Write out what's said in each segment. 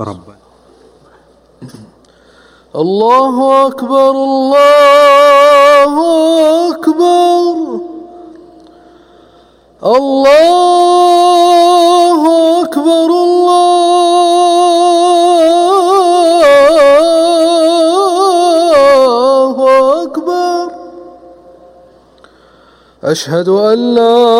ربنا. الله أكبر الله أكبر الله أكبر الله أكبر أشهد أن لا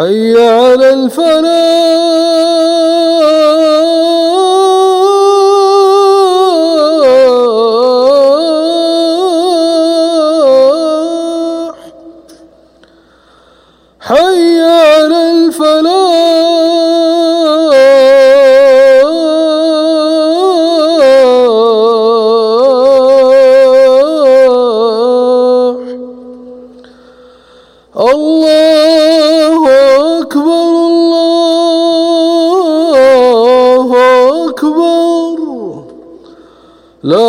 حي على الفلاح. اللہ اکبر اللہ اکبر لا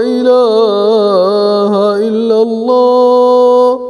الہ الا اللہ